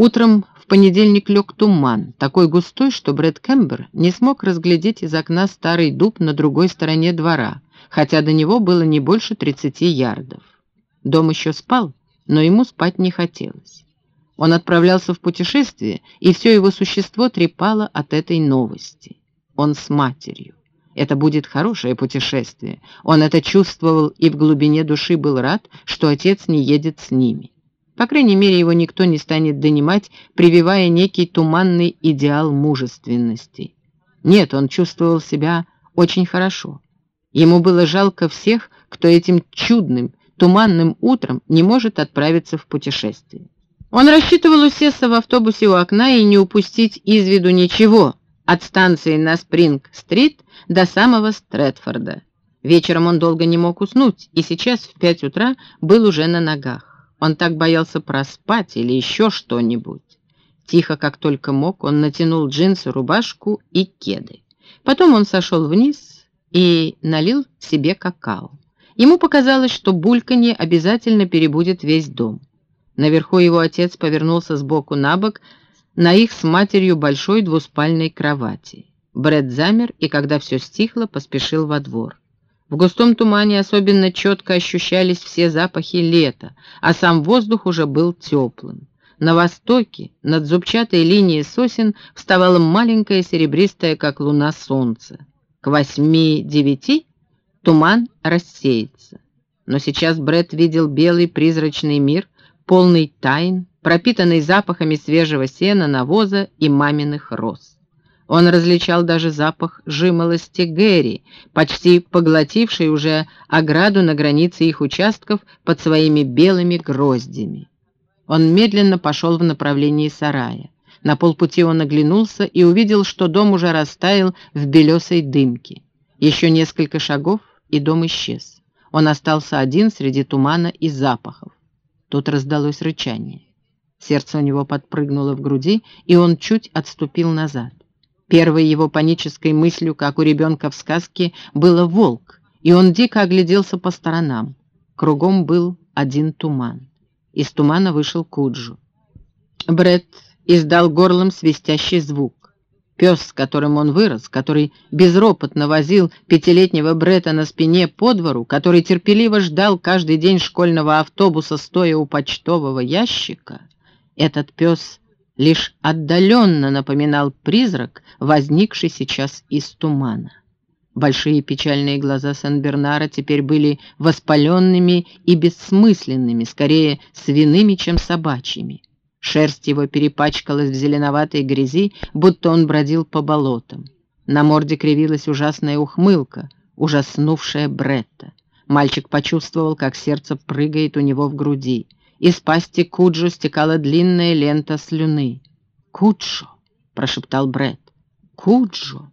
Утром в понедельник лег туман, такой густой, что Брэд Кэмбер не смог разглядеть из окна старый дуб на другой стороне двора, хотя до него было не больше 30 ярдов. Дом еще спал, но ему спать не хотелось. Он отправлялся в путешествие, и все его существо трепало от этой новости. Он с матерью. Это будет хорошее путешествие. Он это чувствовал и в глубине души был рад, что отец не едет с ними. По крайней мере, его никто не станет донимать, прививая некий туманный идеал мужественности. Нет, он чувствовал себя очень хорошо. Ему было жалко всех, кто этим чудным, туманным утром не может отправиться в путешествие. Он рассчитывал усесться в автобусе у окна и не упустить из виду ничего от станции на Спринг-стрит до самого Стрэдфорда. Вечером он долго не мог уснуть, и сейчас в пять утра был уже на ногах. Он так боялся проспать или еще что-нибудь. Тихо, как только мог, он натянул джинсы, рубашку и кеды. Потом он сошел вниз и налил себе какао. Ему показалось, что бульканье обязательно перебудет весь дом. Наверху его отец повернулся сбоку на бок на их с матерью большой двуспальной кровати. Бред замер и, когда все стихло, поспешил во двор. В густом тумане особенно четко ощущались все запахи лета, а сам воздух уже был теплым. На востоке, над зубчатой линией сосен, вставало маленькое серебристое, как луна, солнце. К восьми-девяти туман рассеется. Но сейчас Бред видел белый призрачный мир, полный тайн, пропитанный запахами свежего сена, навоза и маминых роз. Он различал даже запах жимолости Гэри, почти поглотивший уже ограду на границе их участков под своими белыми гроздями. Он медленно пошел в направлении сарая. На полпути он оглянулся и увидел, что дом уже растаял в белесой дымке. Еще несколько шагов, и дом исчез. Он остался один среди тумана и запахов. Тут раздалось рычание. Сердце у него подпрыгнуло в груди, и он чуть отступил назад. Первой его панической мыслью, как у ребенка в сказке, было волк, и он дико огляделся по сторонам. Кругом был один туман. Из тумана вышел Куджу. Бред издал горлом свистящий звук. Пес, с которым он вырос, который безропотно возил пятилетнего Брета на спине по двору, который терпеливо ждал каждый день школьного автобуса, стоя у почтового ящика, этот пес лишь отдаленно напоминал призрак, возникший сейчас из тумана. Большие печальные глаза Сан-Бернара теперь были воспаленными и бессмысленными, скорее свиными, чем собачьими. Шерсть его перепачкалась в зеленоватой грязи, будто он бродил по болотам. На морде кривилась ужасная ухмылка, ужаснувшая Бретта. Мальчик почувствовал, как сердце прыгает у него в груди. Из пасти Куджу стекала длинная лента слюны. «Куджо!» — прошептал Бред. «Куджо!»